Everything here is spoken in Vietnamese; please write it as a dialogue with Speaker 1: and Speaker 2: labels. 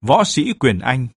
Speaker 1: Võ sĩ quyền Anh